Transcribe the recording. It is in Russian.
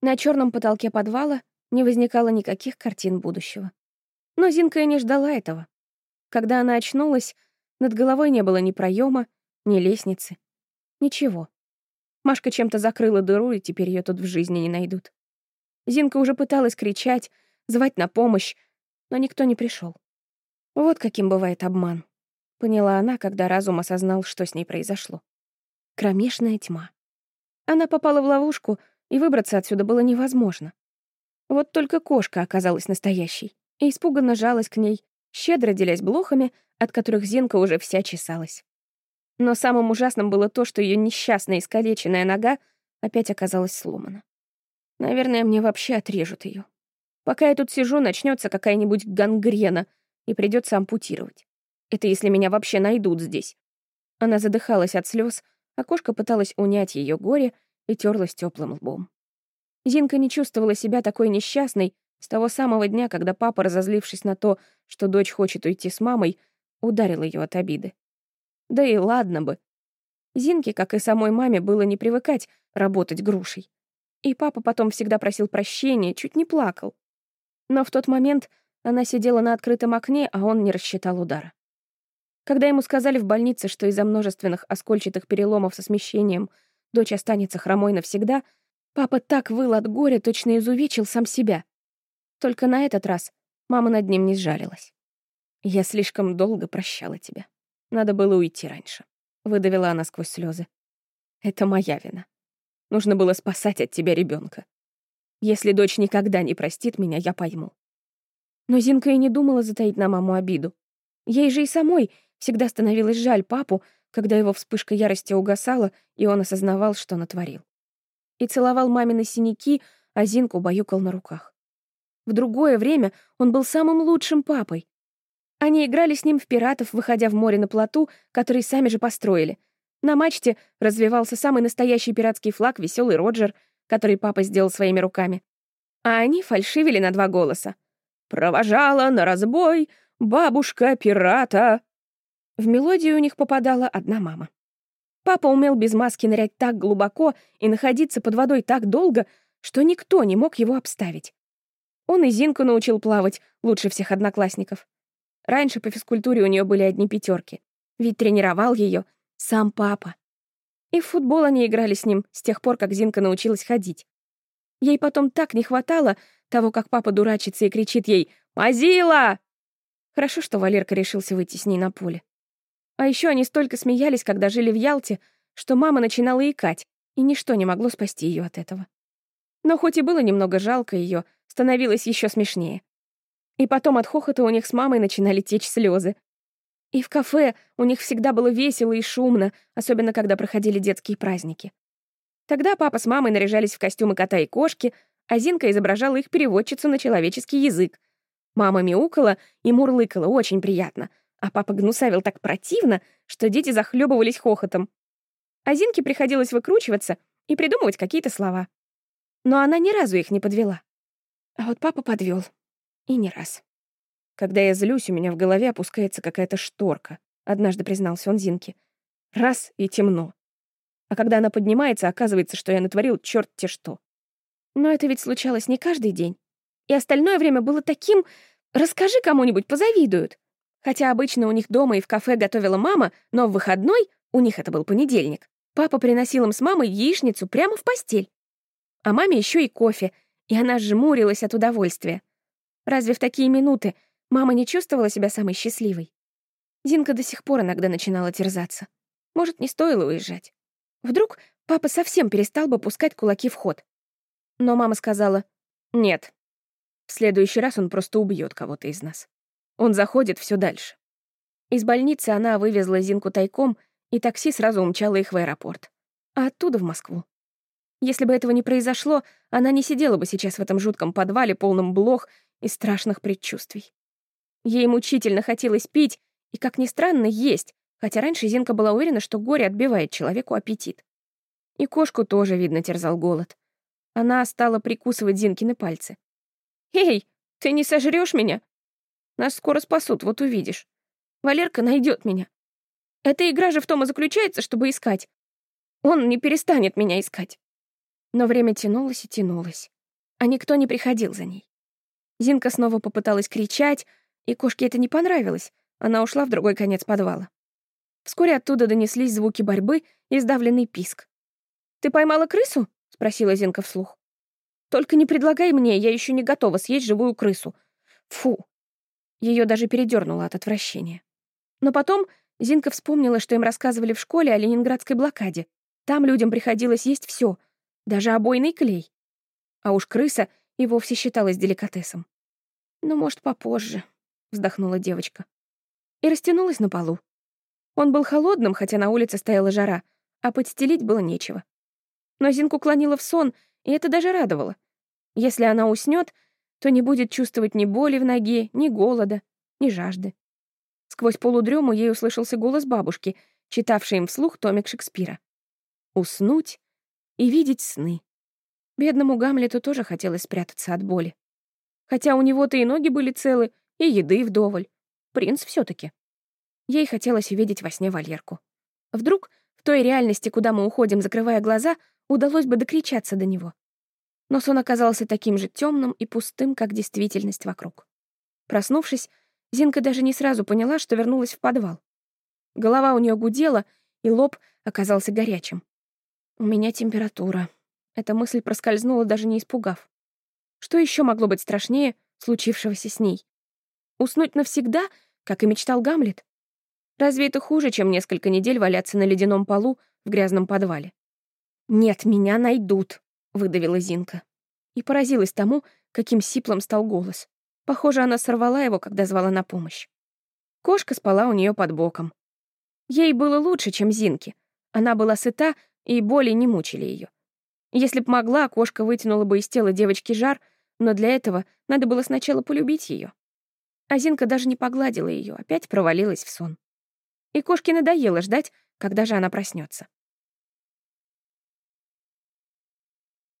На черном потолке подвала не возникало никаких картин будущего. Но Зинка и не ждала этого. Когда она очнулась, над головой не было ни проема, ни лестницы. Ничего. Машка чем-то закрыла дыру, и теперь ее тут в жизни не найдут. Зинка уже пыталась кричать, звать на помощь, но никто не пришел. Вот каким бывает обман. Поняла она, когда разум осознал, что с ней произошло. Кромешная тьма. Она попала в ловушку, и выбраться отсюда было невозможно. Вот только кошка оказалась настоящей и испуганно жалась к ней, щедро делясь блохами, от которых Зинка уже вся чесалась. Но самым ужасным было то, что ее несчастная искалеченная нога опять оказалась сломана. Наверное, мне вообще отрежут ее. Пока я тут сижу, начнется какая-нибудь гангрена, и придется ампутировать. Это если меня вообще найдут здесь. Она задыхалась от слез, а кошка пыталась унять ее горе и терлась теплым лбом. Зинка не чувствовала себя такой несчастной с того самого дня, когда папа, разозлившись на то, что дочь хочет уйти с мамой, ударил ее от обиды. Да и ладно бы. Зинке, как и самой маме, было не привыкать работать грушей. И папа потом всегда просил прощения, чуть не плакал. Но в тот момент она сидела на открытом окне, а он не рассчитал удара. Когда ему сказали в больнице, что из-за множественных оскольчатых переломов со смещением дочь останется хромой навсегда, папа так выл от горя, точно изувечил сам себя. Только на этот раз мама над ним не сжалилась. «Я слишком долго прощала тебя. Надо было уйти раньше», — выдавила она сквозь слезы. «Это моя вина. Нужно было спасать от тебя ребенка. Если дочь никогда не простит меня, я пойму». Но Зинка и не думала затаить на маму обиду. Ей же и самой всегда становилось жаль папу, когда его вспышка ярости угасала, и он осознавал, что натворил. И целовал мамины синяки, а Зинку баюкал на руках. В другое время он был самым лучшим папой, они играли с ним в пиратов, выходя в море на плоту, который сами же построили. На мачте развивался самый настоящий пиратский флаг «Веселый Роджер», который папа сделал своими руками. А они фальшивили на два голоса. «Провожала на разбой бабушка пирата». В мелодию у них попадала одна мама. Папа умел без маски нырять так глубоко и находиться под водой так долго, что никто не мог его обставить. Он и Зинку научил плавать, лучше всех одноклассников. Раньше по физкультуре у нее были одни пятерки, ведь тренировал ее сам папа. И в футбол они играли с ним с тех пор, как Зинка научилась ходить. Ей потом так не хватало того, как папа дурачится и кричит ей «Мазила!». Хорошо, что Валерка решился выйти с ней на поле. А еще они столько смеялись, когда жили в Ялте, что мама начинала икать, и ничто не могло спасти ее от этого. Но хоть и было немного жалко ее, становилось еще смешнее. И потом от хохота у них с мамой начинали течь слезы. И в кафе у них всегда было весело и шумно, особенно когда проходили детские праздники. Тогда папа с мамой наряжались в костюмы кота и кошки, а Зинка изображала их переводчицу на человеческий язык. Мама мяукала и мурлыкала очень приятно, а папа гнусавил так противно, что дети захлебывались хохотом. А Зинке приходилось выкручиваться и придумывать какие-то слова. Но она ни разу их не подвела. А вот папа подвел. И не раз. Когда я злюсь, у меня в голове опускается какая-то шторка, однажды признался он Зинке. Раз — и темно. А когда она поднимается, оказывается, что я натворил черт те что. Но это ведь случалось не каждый день. И остальное время было таким «расскажи кому-нибудь, позавидуют». Хотя обычно у них дома и в кафе готовила мама, но в выходной, у них это был понедельник, папа приносил им с мамой яичницу прямо в постель. А маме еще и кофе, и она жмурилась от удовольствия. Разве в такие минуты мама не чувствовала себя самой счастливой? Зинка до сих пор иногда начинала терзаться. Может, не стоило уезжать. Вдруг папа совсем перестал бы пускать кулаки в ход. Но мама сказала, «Нет, в следующий раз он просто убьет кого-то из нас. Он заходит все дальше». Из больницы она вывезла Зинку тайком, и такси сразу умчало их в аэропорт. А оттуда в Москву. Если бы этого не произошло, она не сидела бы сейчас в этом жутком подвале, полном блох и страшных предчувствий. Ей мучительно хотелось пить и, как ни странно, есть, хотя раньше Зинка была уверена, что горе отбивает человеку аппетит. И кошку тоже, видно, терзал голод. Она стала прикусывать Зинкины пальцы. «Эй, ты не сожрёшь меня? Нас скоро спасут, вот увидишь. Валерка найдет меня. Эта игра же в том и заключается, чтобы искать. Он не перестанет меня искать». Но время тянулось и тянулось, а никто не приходил за ней. Зинка снова попыталась кричать, и кошке это не понравилось. Она ушла в другой конец подвала. Вскоре оттуда донеслись звуки борьбы и сдавленный писк. «Ты поймала крысу?» — спросила Зинка вслух. «Только не предлагай мне, я еще не готова съесть живую крысу. Фу!» Ее даже передернуло от отвращения. Но потом Зинка вспомнила, что им рассказывали в школе о ленинградской блокаде. Там людям приходилось есть все, даже обойный клей. А уж крыса и вовсе считалась деликатесом. «Ну, может, попозже», — вздохнула девочка. И растянулась на полу. Он был холодным, хотя на улице стояла жара, а подстелить было нечего. Но Зинку клонила в сон, и это даже радовало. Если она уснет, то не будет чувствовать ни боли в ноге, ни голода, ни жажды. Сквозь полудрему ей услышался голос бабушки, читавшей им вслух томик Шекспира. Уснуть и видеть сны. Бедному Гамлету тоже хотелось спрятаться от боли. Хотя у него-то и ноги были целы, и еды вдоволь. Принц все таки Ей хотелось увидеть во сне Валерку. Вдруг в той реальности, куда мы уходим, закрывая глаза, удалось бы докричаться до него. Но сон оказался таким же темным и пустым, как действительность вокруг. Проснувшись, Зинка даже не сразу поняла, что вернулась в подвал. Голова у нее гудела, и лоб оказался горячим. «У меня температура». Эта мысль проскользнула, даже не испугав. Что еще могло быть страшнее случившегося с ней? Уснуть навсегда, как и мечтал Гамлет? Разве это хуже, чем несколько недель валяться на ледяном полу в грязном подвале? «Нет, меня найдут», — выдавила Зинка. И поразилась тому, каким сиплым стал голос. Похоже, она сорвала его, когда звала на помощь. Кошка спала у нее под боком. Ей было лучше, чем Зинке. Она была сыта, и боли не мучили ее. Если б могла, кошка вытянула бы из тела девочки жар, но для этого надо было сначала полюбить ее. А Зинка даже не погладила ее, опять провалилась в сон. И кошке надоело ждать, когда же она проснется.